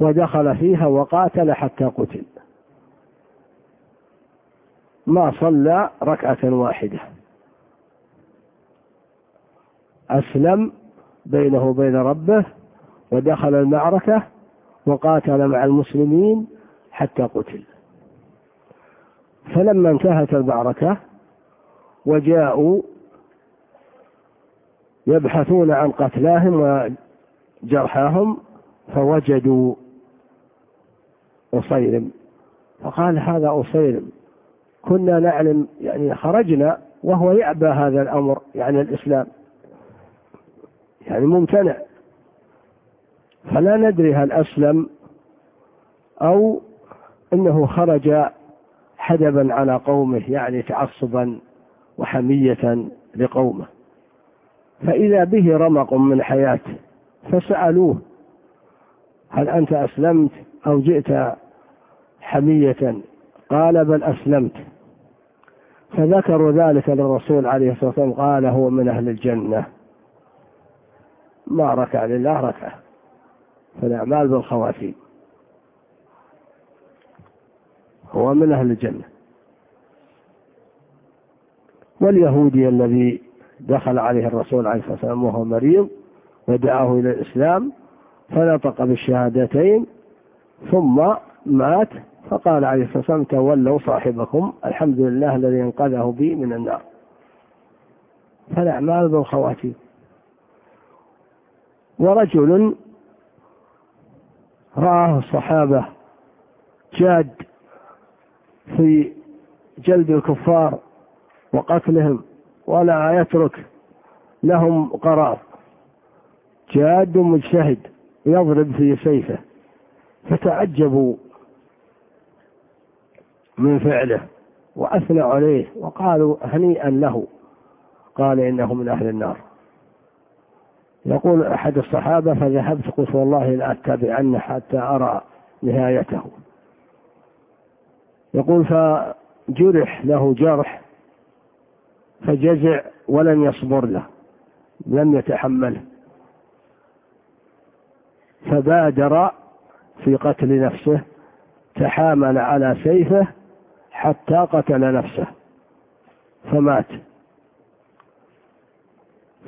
ودخل فيها وقاتل حتى قتل. ما صلى ركعة واحدة. أسلم بينه وبين ربه ودخل المعركة وقاتل مع المسلمين حتى قتل. فلما انتهت المعركة وجاءوا يبحثون عن قتلاهم وجرحاهم فوجدوا أصيرم. فقال هذا أصيرم. كنا نعلم يعني خرجنا وهو يأبى هذا الأمر يعني الإسلام. يعني ممتنع. فلا ندري هل أسلم أو أنه خرج حدبا على قومه يعني تعصبا وحمية لقومه. فإذا به رمق من حياته فسألوه هل أنت أسلمت؟ أو جئت حمية قال بل أسلمت. فذكروا ذلك للرسول عليه الصلاة والسلام قال هو من أهل الجنة. ما ركع لله ركعة فالأعمال بالخواتيم. هو من أهل الجنة. واليهودي الذي دخل عليه الرسول عليه الصلاة والسلام وهو مريض ودعاه إلى الإسلام فنطق بالشهادتين ثم مات فقال عليه الصلاة والسلام تولوا صاحبكم الحمد لله الذي أنقذه بي من النار. فالأعمال بالخواتيم ورجل رآه الصحابة جاد في جلد الكفار وقتلهم ولا يترك لهم قرار. جاد مجتهد يضرب في سيفه. فتعجبوا من فعله وأثنوا عليه وقالوا هنيئا له. قال إنه من أهل النار. يقول أحد الصحابة فذهبت قلت والله لأتبعنه حتى أرى نهايته. يقول فجرح له جرح فجزع ولم يصبر له لم يتحمله. فبادر في قتل نفسه تحامل على سيفه حتى قتل نفسه فمات.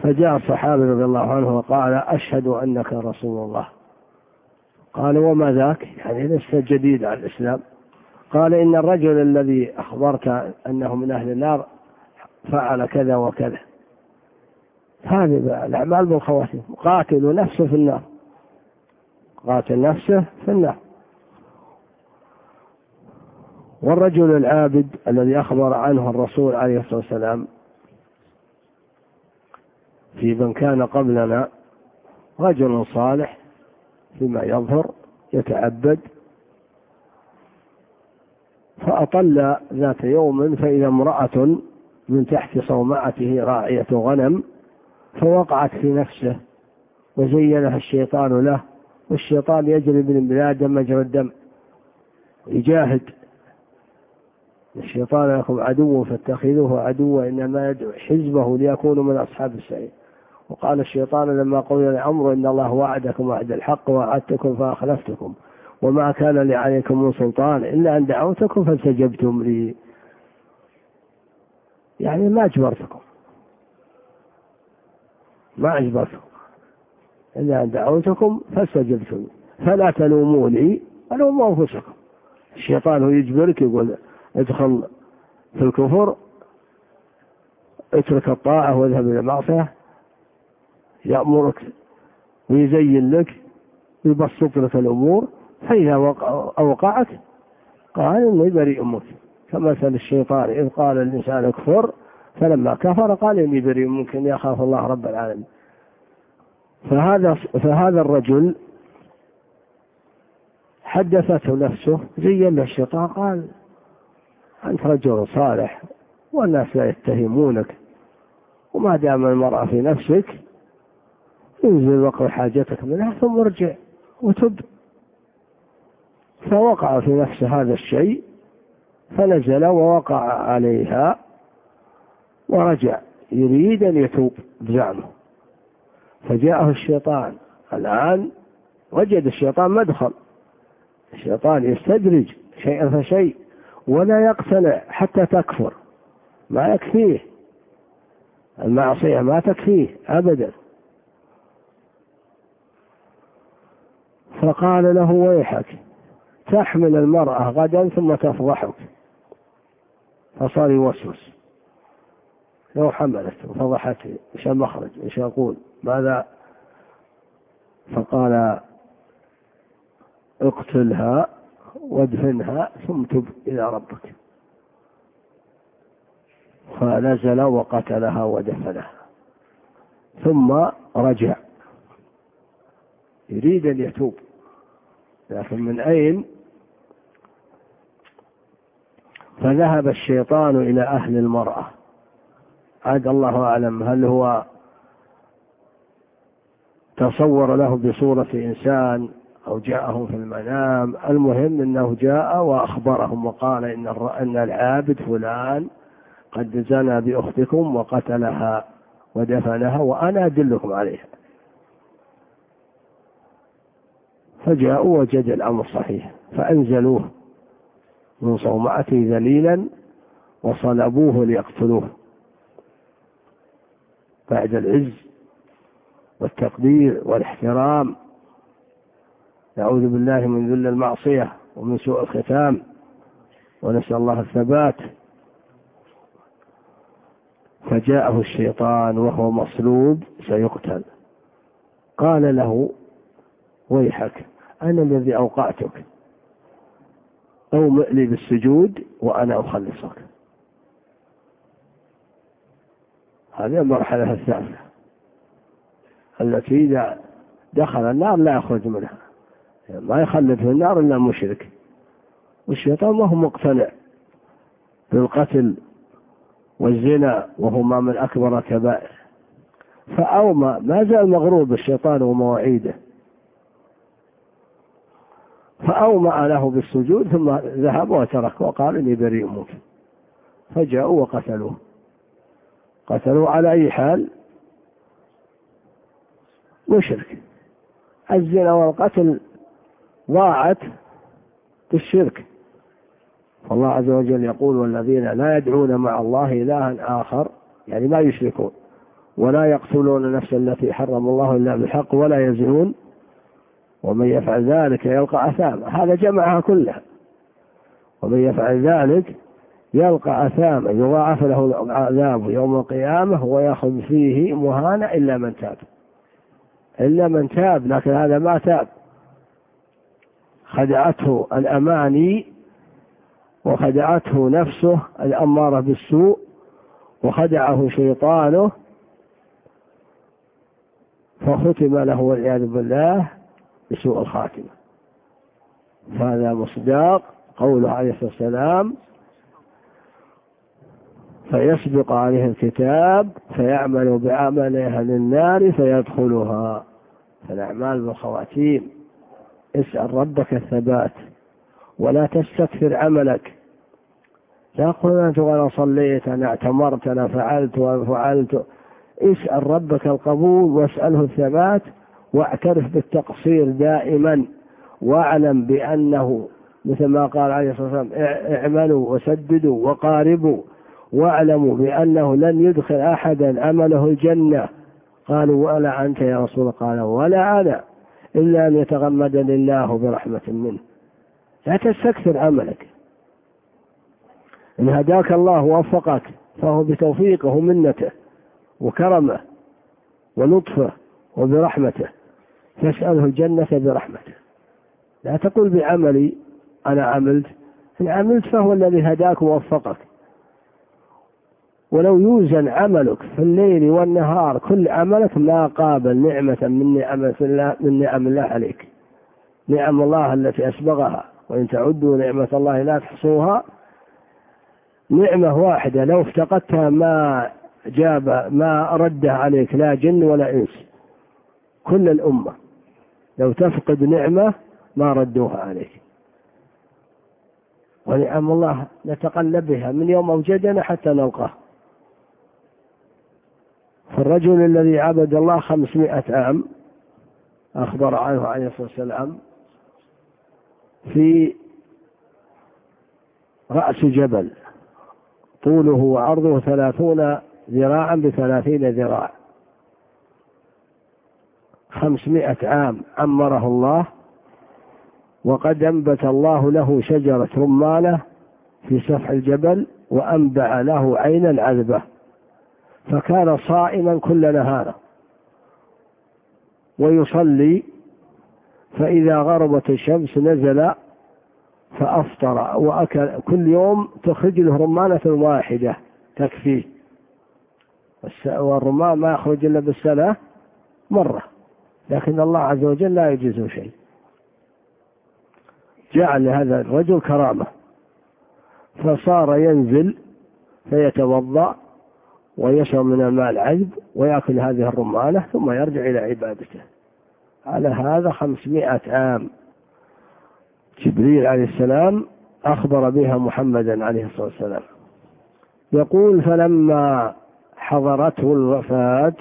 فجاء الصحابي رضي الله عنه وقال أشهد أنك رسول الله. قال وما ذاك؟ يعني لست جديد على الإسلام. قال إن الرجل الذي أخبرت أنه من أهل النار فعل كذا وكذا. هذه الأعمال بالخواتيم قاتل نفسه في النار. قاتل نفسه في النار. والرجل العابد الذي أخبر عنه الرسول عليه الصلاة والسلام في من كان قبلنا رجل صالح فيما يظهر يتعبد فأطل ذات يوم فإذا امرأة من تحت صومعته راعية غنم فوقعت في نفسه وزينها الشيطان له والشيطان يجري من بلاد مجرى الدم. يجاهد. الشيطان لكم عدو فاتخذوه عدوا إنما يدعو حزبه ليكونوا من أصحاب السعير. وقال الشيطان لما قضي الأمر إن الله وعدكم وعد الحق ووعدتكم فأخلفتكم. وما كان لي عليكم من سلطان إلا أن دعوتكم فاستجبتم لي. يعني ما أجبرتكم. ما أجبرتكم. ان دعوتكم فاستجبتم فلا تلوموني ولوموا أنفسكم. الشيطان هو يجبرك يقول ادخل في الكفر اترك الطاعة واذهب إلى المعصية يأمرك ويزين لك يبسط لك الأمور فإذا أوقعت قال إني بريء منك. كمثل الشيطان إذ قال الإنسان اكفر فلما كفر قال إني بريء منك إني أخاف الله رب العالمين. فهذا فهذا الرجل حدثته نفسه زين له الشيطان قال أنت رجل صالح والناس لا يتهمونك وما دام المرأة في نفسك انزل واقضي حاجتك منها ثم ارجع وتب. فوقع في نفسه هذا الشيء فنزل ووقع عليها ورجع يريد أن يتوب بزعمه فجاءه الشيطان. الآن وجد الشيطان مدخل. الشيطان يستدرج شيئا فشيء ولا يقتنع حتى تكفر. ما يكفيه. المعصية ما تكفيه أبدا. فقال له ويحك تحمل المرأة غدا ثم تفضحك. فصار يوسوس. لو حملت وفضحته إيش المخرج إيش أقول ماذا؟ فقال اقتلها وادفنها ثم تب إلى ربك. فنزل وقتلها ودفنها. ثم رجع. يريد أن يتوب. لكن من أين؟ فذهب الشيطان إلى أهل المرأة. عاد الله أعلم هل هو تصور له بصورة إنسان أو جاءهم في المنام. المهم أنه جاء وأخبرهم وقال إن أن العابد فلان قد زنى بأختكم وقتلها ودفنها وأنا أدلكم عليها. فجاءوا وجد الأمر صحيح. فأنزلوه من صومعته ذليلا وصلبوه ليقتلوه. بعد العز والتقدير والاحترام. نعوذ بالله من ذل المعصية ومن سوء الختام ونسأل الله الثبات. فجاءه الشيطان وهو مصلوب سيقتل. قال له ويحك أنا الذي أوقعتك أومئ لي بالسجود وأنا أخلصك. هذه المرحلة الثالثة التي إذا دخل النار لا يخرج منها ما يخلد في النار إلا المشرك والشيطان ما هو مقتنع بالقتل والزنا وهما من أكبر الكبائر. فأومى ما زال مغرور بالشيطان ومواعيده. فأومأ له بالسجود ثم ذهب وترك وقال إني بريء منك. فجاءوا وقتلوه. قتلوه على أي حال؟ مشرك. الزنا والقتل ضاعت بالشرك فالله عز وجل يقول والذين لا يدعون مع الله إلها آخر يعني ما يشركون. ولا يقتلون النفس التي حرم الله إلا بالحق ولا يزنون. ومن يفعل ذلك يلقى أثاما. هذا جمعها كلها. ومن يفعل ذلك يلقى أثاما يضاعف له العذاب يوم القيامة ويأخذ فيه مهانة إلا من تاب. إلا من تاب لكن هذا ما تاب. خدعته الأماني وخدعته نفسه الأمارة بالسوء وخدعه شيطانه فختم له والعياذ بالله بسوء الخاتمة. فهذا مصداق قوله عليه الصلاة والسلام فيسبق عليه الكتاب فيعمل بعمل أهل النار فيدخلها. فالأعمال بالخواتيم اسأل ربك الثبات ولا تستكثر عملك. لا قل أنت وأنا صليت أنا اعتمرت أنا فعلت وفعلت اسأل ربك القبول واسأله الثبات واعترف بالتقصير دائما واعلم بأنه مثل ما قال عليه الصلاة والسلام اعملوا وسددوا وقاربوا. واعلموا بأنه لن يدخل أحدا عمله الجنة. قالوا ولا أنت يا رسول قال ولا أنا إلا أن يتغمدني الله برحمة منه. لا تستكثر عملك. إن هداك الله ووفقك فهو بتوفيقه ومنته وكرمه ولطفه وبرحمته. فاسأله الجنة برحمته. لا تقول بعملي أنا عملت. إن عملت فهو الذي هداك ووفقك. ولو يوزن عملك في الليل والنهار كل عملك ما قابل نعمة من نعمة الله من نعم الله عليك. نعم الله التي أسبغها. وإن تعدوا نعمة الله لا تحصوها. نعمة واحدة لو افتقدتها ما جاب ما رده عليك لا جن ولا إنس. كل الأمة لو تفقد نعمة ما ردوها عليك. ونعم الله نتقلب بها من يوم أوجدنا حتى نلقاه. فالرجل الذي عبد الله خمسمائة عام أخبر عنه عليه الصلاة والسلام في رأس جبل طوله وعرضه ثلاثون ذراعا بثلاثين ذراع. خمسمائة عام عمره الله وقد أنبت الله له شجرة رمانة في سفح الجبل وأنبع له عينا عذبة. فكان صائما كل نهار. ويصلي فإذا غربت الشمس نزل فأفطر وأكل. كل يوم تخرج له رمانة واحدة تكفيه والرمان ما يخرج إلا بالسنة مرة. لكن الله عز وجل لا يجزه شيء. جعل هذا الرجل كرامة. فصار ينزل فيتوضأ ويشرب من الماء العذب ويأكل هذه الرمانة ثم يرجع إلى عبادته. على هذا خمسمائة عام. جبريل عليه السلام أخبر بها محمدا عليه الصلاة والسلام. يقول فلما حضرته الوفاة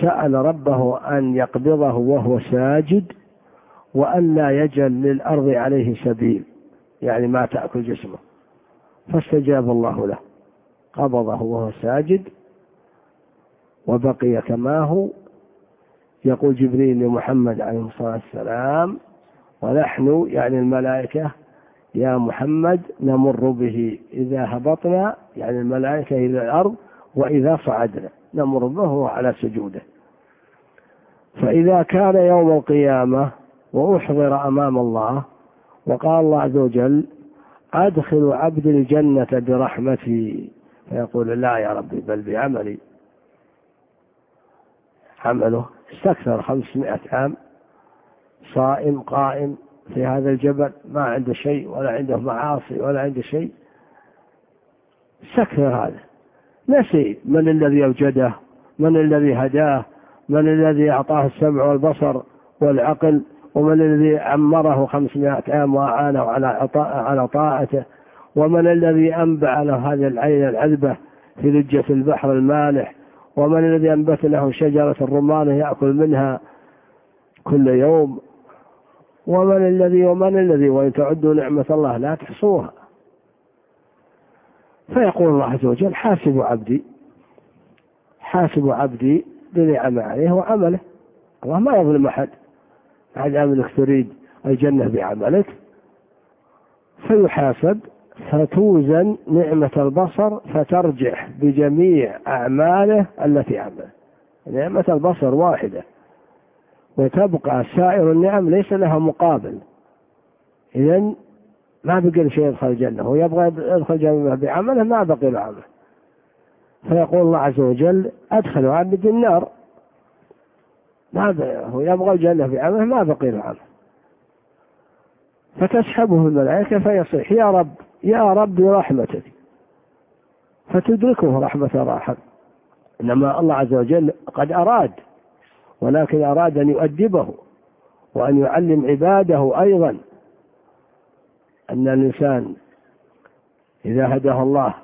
سأل ربه أن يقبضه وهو ساجد وأن لا يجل للأرض عليه سبيل. يعني ما تأكل جسمه. فاستجاب الله له. قبضه وهو ساجد وبقي كما هو. يقول جبريل لمحمد عليه الصلاة والسلام ونحن يعني الملائكة يا محمد نمر به إذا هبطنا يعني الملائكة إلى الأرض وإذا صعدنا نمر به على سجوده. فإذا كان يوم القيامة وأحضر أمام الله وقال الله عز وجل أدخل عبد الجنة برحمتي. فيقول لا يا ربي بل بعملي. عمله استكثر خمسمائة عام صائم قائم في هذا الجبل ما عنده شيء ولا عنده معاصي ولا عنده شيء. استكثر هذا. نسي من الذي أوجده من الذي هداه من الذي أعطاه السمع والبصر والعقل ومن الذي عمره خمسمائة عام وأعانه على على طاعته. ومن الذي أنبع له هذه العين العذبة في لجة البحر المالح؟ ومن الذي أنبت له شجرة الرمانة يأكل منها كل يوم؟ ومن الذي ومن الذي وإن تعدوا نعمة الله لا تحصوها. فيقول الله عز وجل حاسبوا عبدي حاسبوا عبدي بنعم عليه وعمله. الله ما يظلم أحد. بعد أنك تريد الجنة بعملك. فيحاسب فتوزن نعمة البصر فترجح بجميع أعماله التي عمل نعمة البصر واحدة. وتبقى سائر النعم ليس لها مقابل. إذا ما بقي شيء يدخل الجنة. هو يبغى يدخل الجنة بعمله ما بقي له عمل. فيقول الله عز وجل أدخل عبد النار. ما هو يبغى الجنة بعمله ما بقي له عمل. فتسحبه الملائكة فيصيح يا رب يا رب برحمتك فتدركه رحمة راحة. إنما الله عز وجل قد أراد ولكن أراد أن يؤدبه وأن يعلم عباده أيضا. أن الإنسان إذا هداه الله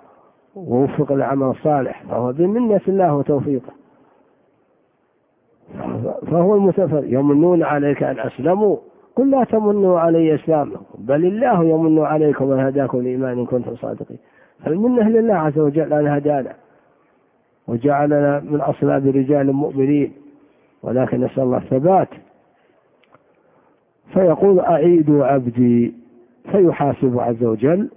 ووفق للعمل الصالح فهو بمنة الله وتوفيقه. فهو المتفر يمنون عليك أن أسلموا. قل لا تمنوا علي إسلامكم بل الله يمن عليكم أن هداكم الإيمان إن كنتم صادقين. فالمنة لله عز وجل أن هدانا وجعلنا من أصلاب رجال مؤمنين ولكن نسأل الله الثبات. فيقول أعيدوا عبدي فيحاسب عز وجل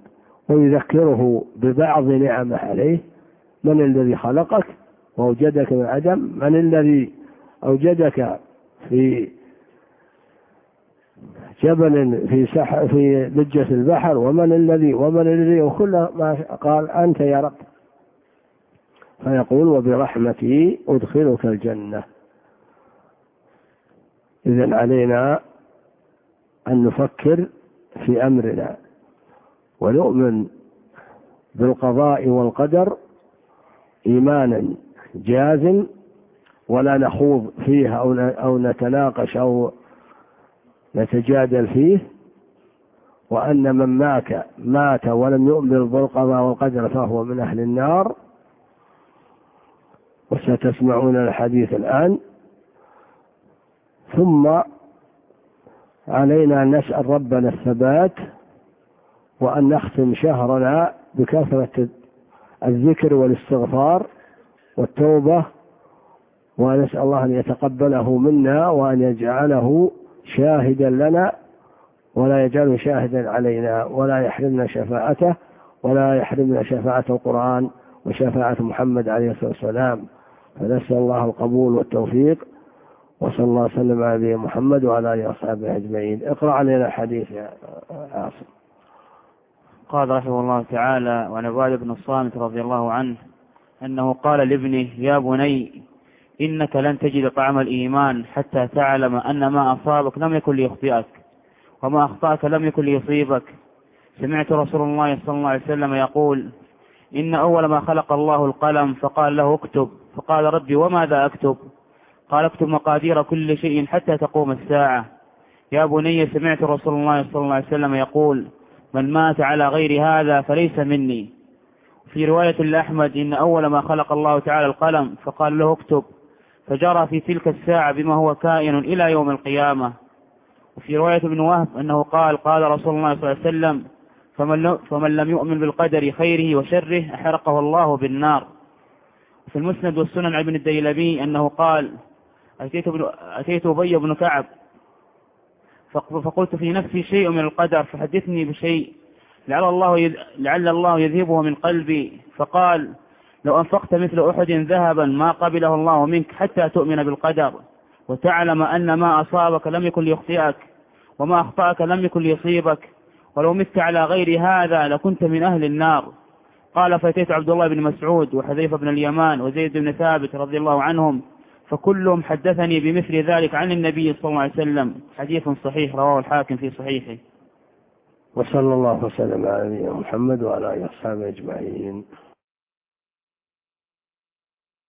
ويذكره ببعض نعمه عليه. من الذي خلقك؟ وأوجدك من عدم. من الذي أوجدك في جبل في سح في لجة البحر ومن الذي ومن الذي وكل ما قال أنت يا رب. فيقول وبرحمتي أدخلك الجنة. إذا علينا أن نفكر في أمرنا. ونؤمن بالقضاء والقدر إيمانا جازم ولا نخوض فيه أو نتناقش أو نتجادل فيه وأن من مات مات ولم يؤمن بالقضاء والقدر فهو من أهل النار. وستسمعون الحديث الآن. ثم علينا أن نسأل ربنا الثبات وأن نختم شهرنا بكثرة الذكر والاستغفار والتوبة ونسأل الله أن يتقبله منا وأن يجعله شاهدا لنا ولا يجعله شاهدا علينا ولا يحرمنا شفاعته ولا يحرمنا شفاعة القرآن وشفاعة محمد عليه الصلاة والسلام. فنسأل الله القبول والتوفيق وصلى الله وسلم على نبينا محمد وعلى آله وصحبه أجمعين. اقرأ علينا الحديث يا عاصم. قال رحمه الله تعالى وعن عباد بن الصامت رضي الله عنه أنه قال لابنه يا بني إنك لن تجد طعم الإيمان حتى تعلم أن ما أصابك لم يكن ليخطئك وما أخطأك لم يكن ليصيبك. سمعت رسول الله صلى الله عليه وسلم يقول إن أول ما خلق الله القلم فقال له اكتب فقال ربي وماذا أكتب؟ قال اكتب مقادير كل شيء حتى تقوم الساعة. يا بني سمعت رسول الله صلى الله عليه وسلم يقول من مات على غير هذا فليس مني. في رواية لأحمد إن أول ما خلق الله تعالى القلم فقال له اكتب. فجرى في تلك الساعة بما هو كائن إلى يوم القيامة وفي رواية ابن وهب أنه قال قال رسول الله صلى الله عليه وسلم فمن, فمن لم يؤمن بالقدر خيره وشره أحرقه الله بالنار في المسند والسنن ابن الديلبي أنه قال أتيت, أتيت أبي بن كعب فقلت في نفسي شيء من القدر فحدثني بشيء لعل الله. لعل الله يذهبه من قلبي فقال لو أنفقت مثل أحد ذهبا ما قبله الله منك حتى تؤمن بالقدر وتعلم أن ما أصابك لم يكن ليخطئك وما أخطأك لم يكن ليصيبك ولو مت على غير هذا لكنت من أهل النار. قال فأتيت عبد الله بن مسعود وحذيفة بن اليمان وزيد بن ثابت رضي الله عنهم فكلهم حدثني بمثل ذلك عن النبي صلى الله عليه وسلم. حديث صحيح رواه الحاكم في صحيحه. وصلى الله وسلم على نبينا محمد وعلى آله وصحبه أجمعين.